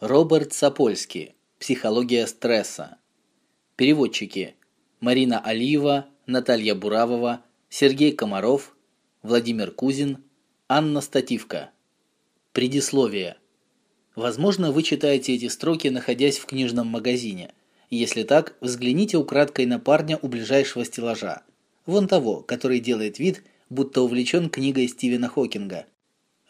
Роберт Сапольский. Психология стресса. Переводчики: Марина Алиева, Наталья Буравова, Сергей Комаров, Владимир Кузин, Анна Стативка. Предисловие. Возможно, вы читаете эти строки, находясь в книжном магазине. Если так, взгляните украдкой на парня у ближайшего стеллажа. Вон того, который делает вид, будто увлечен книгой Стивена Хокинга.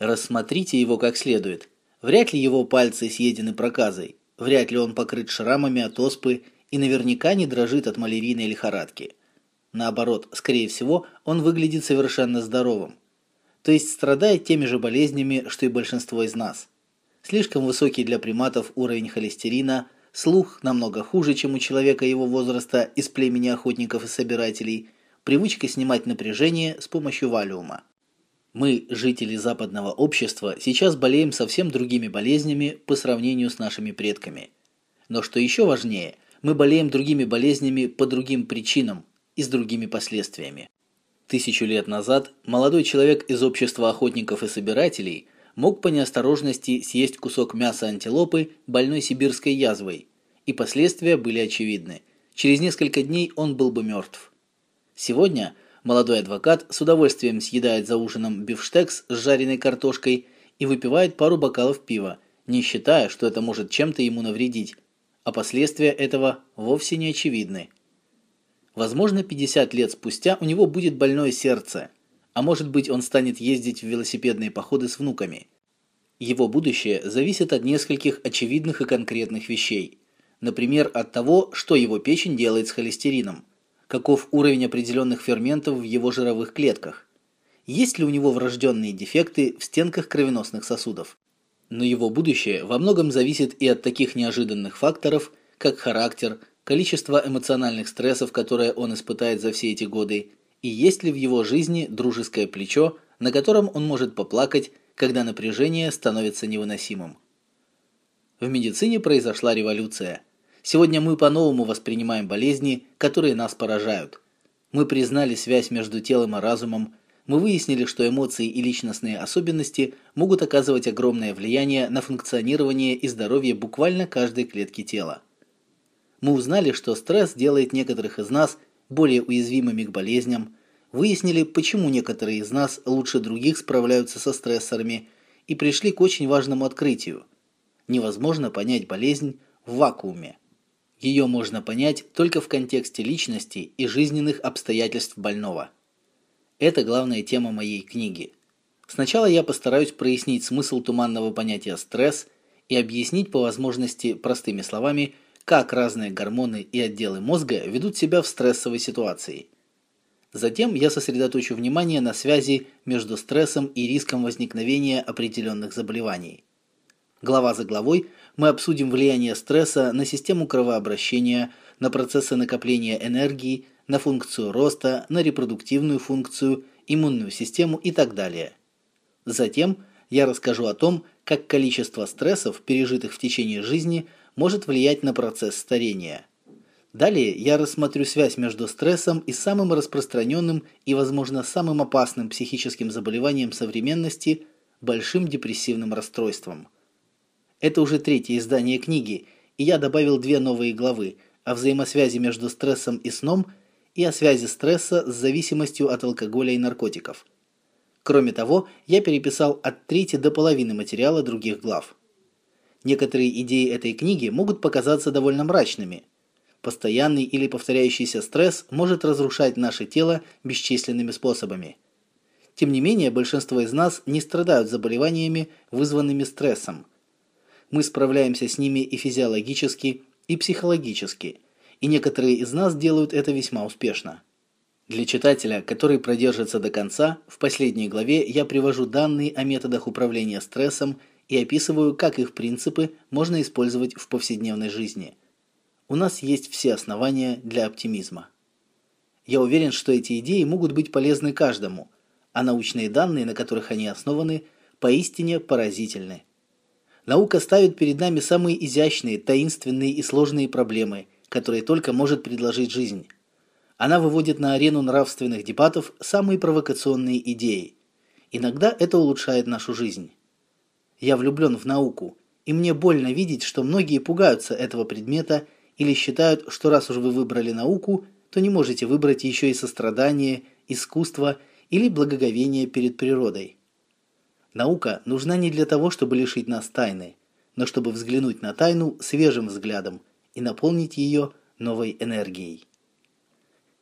Рассмотрите его как следует. Вряд ли его пальцы съедены проказой, вряд ли он покрыт шрамами от оспы и наверняка не дрожит от малярийной лихорадки. Наоборот, скорее всего, он выглядит совершенно здоровым. То есть страдает теми же болезнями, что и большинство из нас. Слишком высокий для приматов уровень холестерина, слух намного хуже, чем у человека его возраста из племени охотников и собирателей, привычка снимать напряжение с помощью валиума. Мы, жители западного общества, сейчас болеем совсем другими болезнями по сравнению с нашими предками. Но что еще важнее, мы болеем другими болезнями по другим причинам и с другими последствиями. Тысячу лет назад молодой человек из общества охотников и собирателей мог по неосторожности съесть кусок мяса антилопы больной сибирской язвой, и последствия были очевидны. Через несколько дней он был бы мертв. Сегодня – Молодой адвокат с удовольствием съедает за ужином бифштекс с жареной картошкой и выпивает пару бокалов пива, не считая, что это может чем-то ему навредить, а последствия этого вовсе не очевидны. Возможно, 50 лет спустя у него будет больное сердце, а может быть, он станет ездить в велосипедные походы с внуками. Его будущее зависит от нескольких очевидных и конкретных вещей. Например, от того, что его печень делает с холестерином – каков уровень определенных ферментов в его жировых клетках, есть ли у него врожденные дефекты в стенках кровеносных сосудов. Но его будущее во многом зависит и от таких неожиданных факторов, как характер, количество эмоциональных стрессов, которые он испытает за все эти годы, и есть ли в его жизни дружеское плечо, на котором он может поплакать, когда напряжение становится невыносимым. В медицине произошла революция. Сегодня мы по-новому воспринимаем болезни, которые нас поражают. Мы признали связь между телом и разумом, мы выяснили, что эмоции и личностные особенности могут оказывать огромное влияние на функционирование и здоровье буквально каждой клетки тела. Мы узнали, что стресс делает некоторых из нас более уязвимыми к болезням, выяснили, почему некоторые из нас лучше других справляются со стрессорами и пришли к очень важному открытию. Невозможно понять болезнь в вакууме. Ее можно понять только в контексте личности и жизненных обстоятельств больного. Это главная тема моей книги. Сначала я постараюсь прояснить смысл туманного понятия стресс и объяснить по возможности простыми словами, как разные гормоны и отделы мозга ведут себя в стрессовой ситуации. Затем я сосредоточу внимание на связи между стрессом и риском возникновения определенных заболеваний. Глава за главой мы обсудим влияние стресса на систему кровообращения, на процессы накопления энергии, на функцию роста, на репродуктивную функцию, иммунную систему и так далее. Затем я расскажу о том, как количество стрессов, пережитых в течение жизни, может влиять на процесс старения. Далее я рассмотрю связь между стрессом и самым распространенным и, возможно, самым опасным психическим заболеванием современности – большим депрессивным расстройством – это уже третье издание книги, и я добавил две новые главы о взаимосвязи между стрессом и сном и о связи стресса с зависимостью от алкоголя и наркотиков. Кроме того, я переписал от трети до половины материала других глав. Некоторые идеи этой книги могут показаться довольно мрачными. Постоянный или повторяющийся стресс может разрушать наше тело бесчисленными способами. Тем не менее, большинство из нас не страдают заболеваниями, вызванными стрессом – мы справляемся с ними и физиологически, и психологически, и некоторые из нас делают это весьма успешно. Для читателя, который продержится до конца, в последней главе я привожу данные о методах управления стрессом и описываю, как их принципы можно использовать в повседневной жизни. У нас есть все основания для оптимизма. Я уверен, что эти идеи могут быть полезны каждому, а научные данные, на которых они основаны, поистине поразительны. Наука ставит перед нами самые изящные, таинственные и сложные проблемы, которые только может предложить жизнь. Она выводит на арену нравственных дебатов самые провокационные идеи. Иногда это улучшает нашу жизнь. Я влюблен в науку, и мне больно видеть, что многие пугаются этого предмета или считают, что раз уж вы выбрали науку, то не можете выбрать еще и сострадание, искусство или благоговение перед природой. Наука нужна не для того, чтобы лишить нас тайны, но чтобы взглянуть на тайну свежим взглядом и наполнить ее новой энергией.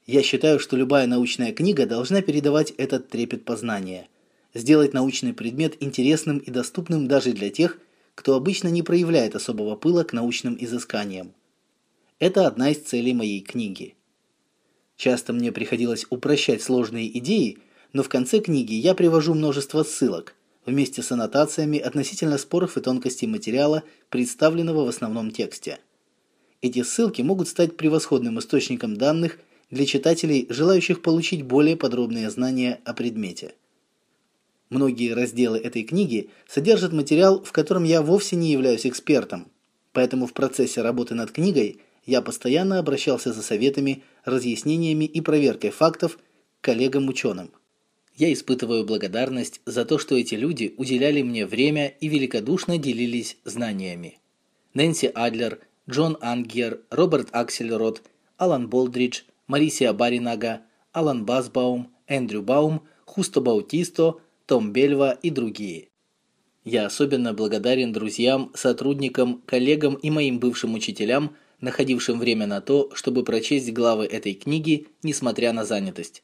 Я считаю, что любая научная книга должна передавать этот трепет познания, сделать научный предмет интересным и доступным даже для тех, кто обычно не проявляет особого пыла к научным изысканиям. Это одна из целей моей книги. Часто мне приходилось упрощать сложные идеи, но в конце книги я привожу множество ссылок, вместе с аннотациями относительно споров и тонкостей материала, представленного в основном тексте. Эти ссылки могут стать превосходным источником данных – для читателей, желающих получить более подробные знания о предмете. Многие разделы этой книги содержат материал, в котором я вовсе не являюсь экспертом, поэтому в процессе работы над книгой я постоянно обращался за советами, разъяснениями и проверкой фактов к коллегам-ученым. Я испытываю благодарность за то, что эти люди уделяли мне время и великодушно делились знаниями. Нэнси Адлер, Джон Ангер, Роберт Аксельрод, Алан Болдридж – Марисия Баринага, Алан Басбаум, Эндрю Баум, Хусто Баутисто, Том Бельва и другие. Я особенно благодарен друзьям, сотрудникам, коллегам и моим бывшим учителям, находившим время на то, чтобы прочесть главы этой книги, несмотря на занятость.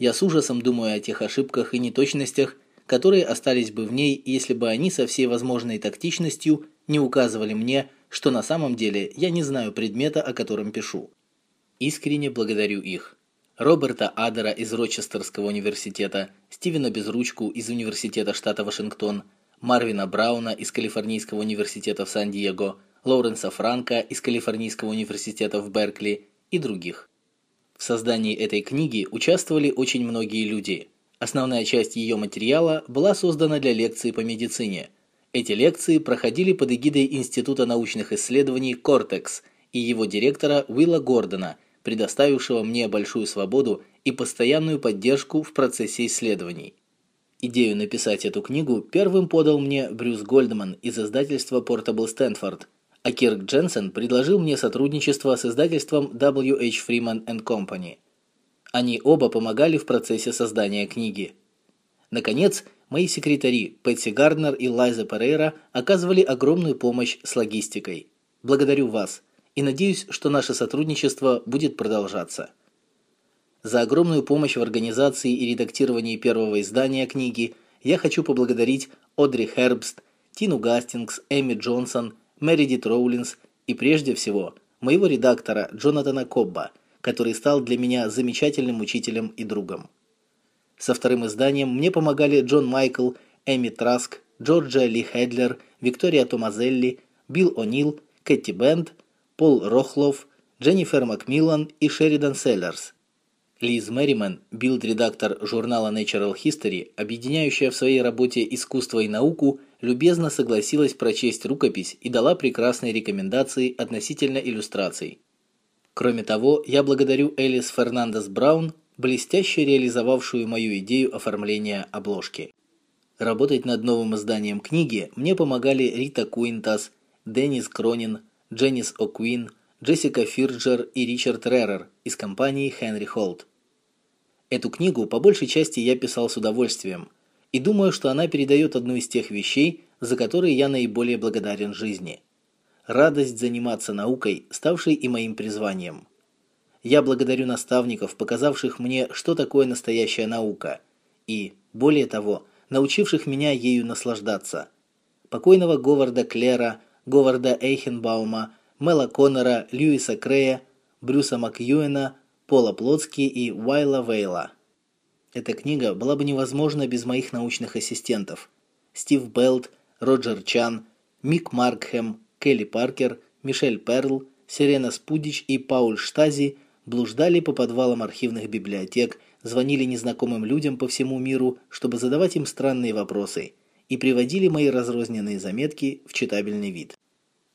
Я с ужасом думаю о тех ошибках и неточностях, которые остались бы в ней, если бы они со всей возможной тактичностью не указывали мне, что на самом деле я не знаю предмета, о котором пишу. Искренне благодарю их. Роберта Адера из Рочестерского университета, Стивена Безручку из Университета штата Вашингтон, Марвина Брауна из Калифорнийского университета в Сан-Диего, Лоуренса Франка из Калифорнийского университета в Беркли и других. В создании этой книги участвовали очень многие люди. Основная часть ее материала была создана для лекций по медицине. Эти лекции проходили под эгидой Института научных исследований Кортекс и его директора Уилла Гордона – предоставившего мне большую свободу и постоянную поддержку в процессе исследований. Идею написать эту книгу первым подал мне Брюс Гольдман из издательства Portable Stanford, а Кирк Дженсен предложил мне сотрудничество с издательством W.H. Freeman Company. Они оба помогали в процессе создания книги. Наконец, мои секретари Пэтси Гарднер и Лайза Перейра оказывали огромную помощь с логистикой. Благодарю вас – и надеюсь, что наше сотрудничество будет продолжаться. За огромную помощь в организации и редактировании первого издания книги я хочу поблагодарить Одри Хербст, Тину Гастингс, Эми Джонсон, Мередит Роулинс и прежде всего моего редактора Джонатана Кобба, который стал для меня замечательным учителем и другом. Со вторым изданием мне помогали Джон Майкл, Эми Траск, Джорджия Ли Хедлер, Виктория Томазелли, Билл О'Нил, Кэти Бенд – Пол Рохлов, Дженнифер Макмиллан и Шеридан Селлерс. Лиз Мэримен, бильд-редактор журнала Natural History, объединяющая в своей работе искусство и науку, любезно согласилась прочесть рукопись и дала прекрасные рекомендации относительно иллюстраций. Кроме того, я благодарю Элис Фернандес Браун, блестяще реализовавшую мою идею оформления обложки. Работать над новым изданием книги мне помогали Рита Куинтас, Деннис Кронин, Дженнис О'Куин, Джессика Фирджер и Ричард Ререр из компании Хенри Холт. Эту книгу по большей части я писал с удовольствием, и думаю, что она передает одну из тех вещей, за которые я наиболее благодарен жизни. Радость заниматься наукой, ставшей и моим призванием. Я благодарю наставников, показавших мне, что такое настоящая наука, и, более того, научивших меня ею наслаждаться. Покойного Говарда Клера – Говарда Эйхенбаума, Мела Коннора, Льюиса Крея, Брюса Макьюэна, Пола Плотски и Уайла Вейла. Эта книга была бы невозможна без моих научных ассистентов. Стив Белт, Роджер Чан, Мик Маркхэм, Келли Паркер, Мишель Перл, Сирена Спудич и Пауль Штази блуждали по подвалам архивных библиотек, звонили незнакомым людям по всему миру, чтобы задавать им странные вопросы – и приводили мои разрозненные заметки в читабельный вид.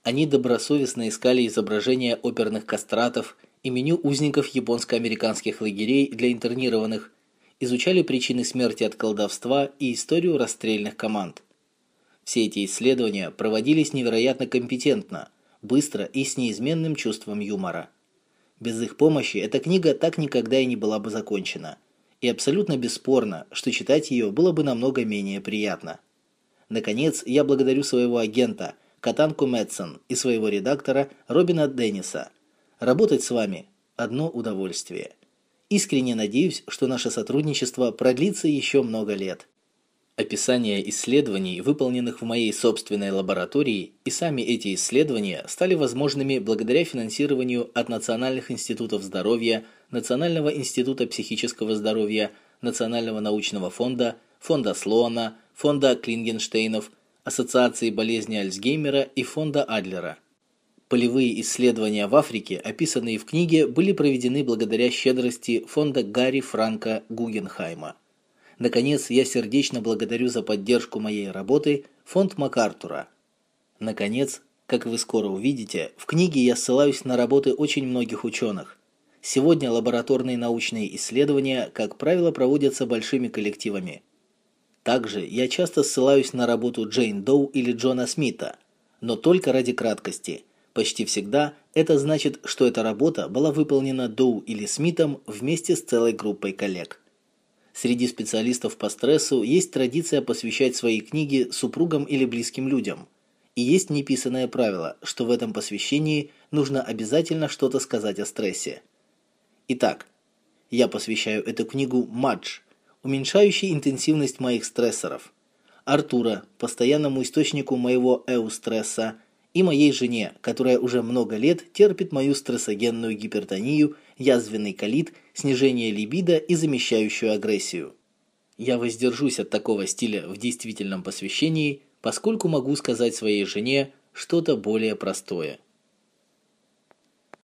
Они добросовестно искали изображения оперных кастратов и меню узников японско-американских лагерей для интернированных, изучали причины смерти от колдовства и историю расстрельных команд. Все эти исследования проводились невероятно компетентно, быстро и с неизменным чувством юмора. Без их помощи эта книга так никогда и не была бы закончена. И абсолютно бесспорно, что читать ее было бы намного менее приятно. Наконец, я благодарю своего агента Катанку Мэтсон и своего редактора Робина Денниса. Работать с вами – одно удовольствие. Искренне надеюсь, что наше сотрудничество продлится еще много лет. Описание исследований, выполненных в моей собственной лаборатории, и сами эти исследования стали возможными благодаря финансированию от Национальных институтов здоровья, Национального института психического здоровья, Национального научного фонда, Фонда Слоана, Фонда Клингенштейнов, Ассоциации болезни Альцгеймера и Фонда Адлера. Полевые исследования в Африке, описанные в книге, были проведены благодаря щедрости Фонда Гарри Франка Гугенхайма. Наконец, я сердечно благодарю за поддержку моей работы фонд МакАртура. Наконец, как вы скоро увидите, в книге я ссылаюсь на работы очень многих ученых. Сегодня лабораторные научные исследования, как правило, проводятся большими коллективами. Также я часто ссылаюсь на работу Джейн Доу или Джона Смита, но только ради краткости. Почти всегда это значит, что эта работа была выполнена Доу или Смитом вместе с целой группой коллег. Среди специалистов по стрессу есть традиция посвящать свои книги супругам или близким людям. И есть неписанное правило, что в этом посвящении нужно обязательно что-то сказать о стрессе. Итак, я посвящаю эту книгу Мадж, уменьшающей интенсивность моих стрессоров, Артура, постоянному источнику моего эустресса, и моей жене, которая уже много лет терпит мою стрессогенную гипертонию, язвенный колит, снижение либидо и замещающую агрессию. Я воздержусь от такого стиля в действительном посвящении, поскольку могу сказать своей жене что-то более простое.